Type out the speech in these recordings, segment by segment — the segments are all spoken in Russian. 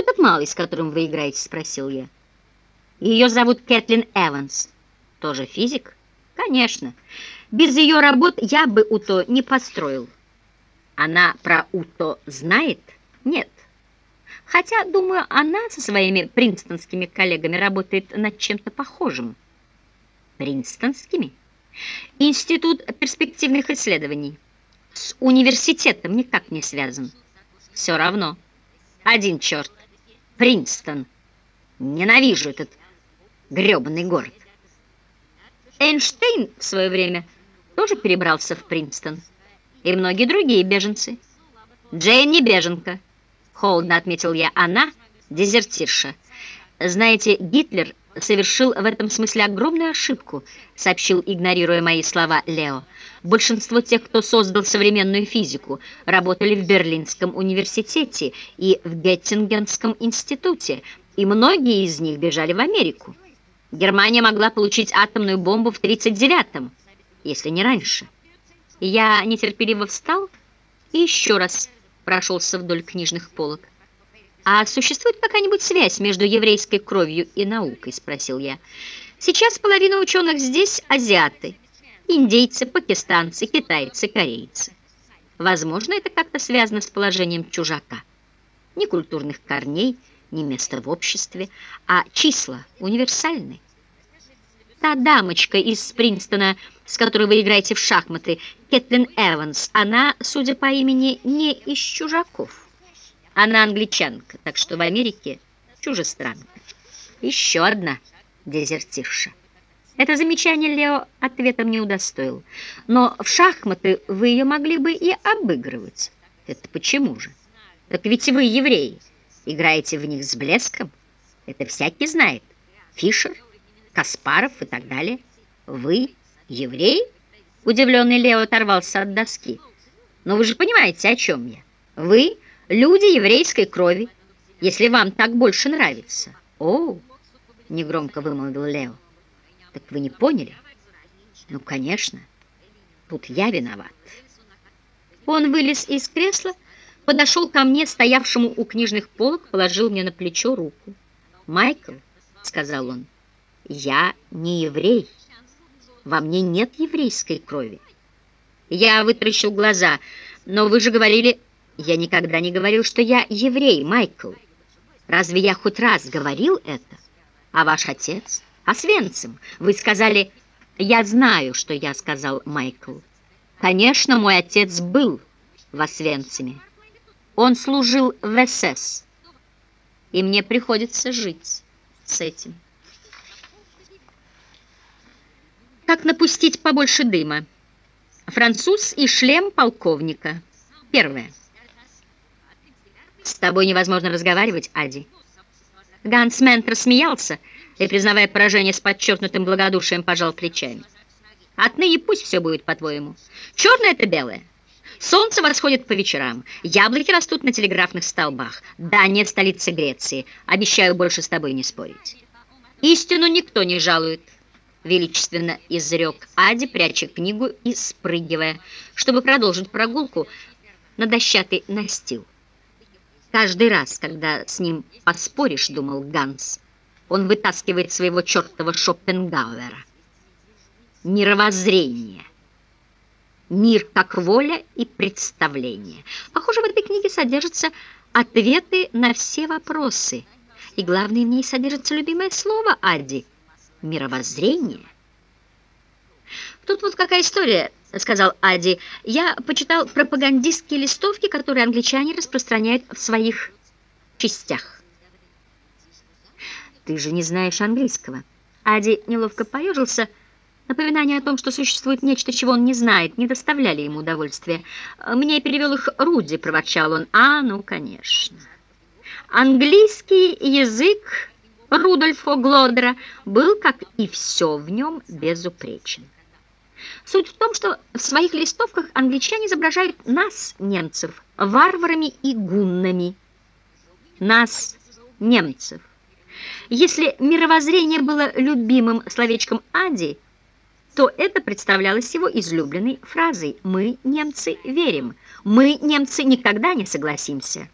этот малый, с которым вы играете?» — спросил я. «Ее зовут Кэтлин Эванс. Тоже физик?» «Конечно. Без ее работ я бы УТО не построил». «Она про УТО знает?» «Нет. Хотя, думаю, она со своими принстонскими коллегами работает над чем-то похожим». «Принстонскими?» «Институт перспективных исследований. С университетом никак не связан». «Все равно». Один черт. Принстон. Ненавижу этот грёбаный город. Эйнштейн в свое время тоже перебрался в Принстон. И многие другие беженцы. Джейн не беженка, холодно отметил я. Она дезертирша. Знаете, Гитлер совершил в этом смысле огромную ошибку, сообщил, игнорируя мои слова, Лео. Большинство тех, кто создал современную физику, работали в Берлинском университете и в Геттингенском институте, и многие из них бежали в Америку. Германия могла получить атомную бомбу в 1939-м, если не раньше. Я нетерпеливо встал и еще раз прошелся вдоль книжных полок. «А существует какая-нибудь связь между еврейской кровью и наукой?» – спросил я. «Сейчас половина ученых здесь – азиаты, индейцы, пакистанцы, китайцы, корейцы. Возможно, это как-то связано с положением чужака. Ни культурных корней, ни места в обществе, а числа универсальны. Та дамочка из Принстона, с которой вы играете в шахматы, Кэтлин Эванс, она, судя по имени, не из чужаков». Она англичанка, так что в Америке чужестранка. Еще одна дезертирша. Это замечание Лео ответом не удостоил. Но в шахматы вы ее могли бы и обыгрывать. Это почему же? Так ведь вы евреи. Играете в них с блеском. Это всякий знает. Фишер, Каспаров и так далее. Вы евреи? Удивленный Лео оторвался от доски. Но вы же понимаете, о чем я. Вы Люди еврейской крови, если вам так больше нравится. О, негромко вымолвил Лео. Так вы не поняли? Ну, конечно. Тут я виноват. Он вылез из кресла, подошел ко мне, стоявшему у книжных полок, положил мне на плечо руку. «Майкл», — сказал он, — «я не еврей. Во мне нет еврейской крови». Я вытращил глаза. «Но вы же говорили...» Я никогда не говорил, что я еврей, Майкл. Разве я хоть раз говорил это? А ваш отец? А Свенцем? Вы сказали... Я знаю, что я сказал, Майкл. Конечно, мой отец был в Освенциме. Он служил в СС. И мне приходится жить с этим. Как напустить побольше дыма? Француз и шлем полковника. Первое. «С тобой невозможно разговаривать, Ади». Ганс Ментер смеялся и, признавая поражение с подчеркнутым благодушием, пожал плечами. «Отныне пусть все будет по-твоему. Черное — это белое. Солнце восходит по вечерам. Яблоки растут на телеграфных столбах. Да, нет столицы Греции. Обещаю больше с тобой не спорить. Истину никто не жалует». Величественно изрек Ади, пряча книгу и спрыгивая, чтобы продолжить прогулку на дощатый настил. Каждый раз, когда с ним поспоришь, думал Ганс, он вытаскивает своего чертова Шопенгауэра. Мировоззрение. Мир как воля и представление. Похоже, в этой книге содержатся ответы на все вопросы. И главное, в ней содержится любимое слово Адди – мировоззрение. Тут вот какая история –— сказал Ади, — я почитал пропагандистские листовки, которые англичане распространяют в своих частях. Ты же не знаешь английского. Ади неловко поежился. Напоминание о том, что существует нечто, чего он не знает, не доставляли ему удовольствия. «Мне перевел их Руди», — проворчал он. «А, ну, конечно». Английский язык Рудольфа Глодера был, как и все в нем, безупречен. Суть в том, что в своих листовках англичане изображают нас, немцев, варварами и гуннами. Нас, немцев. Если мировоззрение было любимым словечком Ади, то это представлялось его излюбленной фразой «Мы, немцы, верим». «Мы, немцы, никогда не согласимся».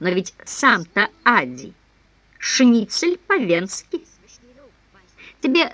Но ведь сам-то Ади, шницель по-венски. Тебе